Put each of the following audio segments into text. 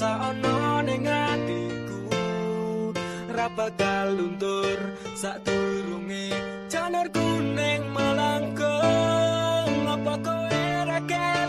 tansah ana ning atiku. Ra bakal luntur sak durunge janar kuning melangkung apa kowe rakeh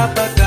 papa